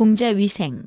공자위생.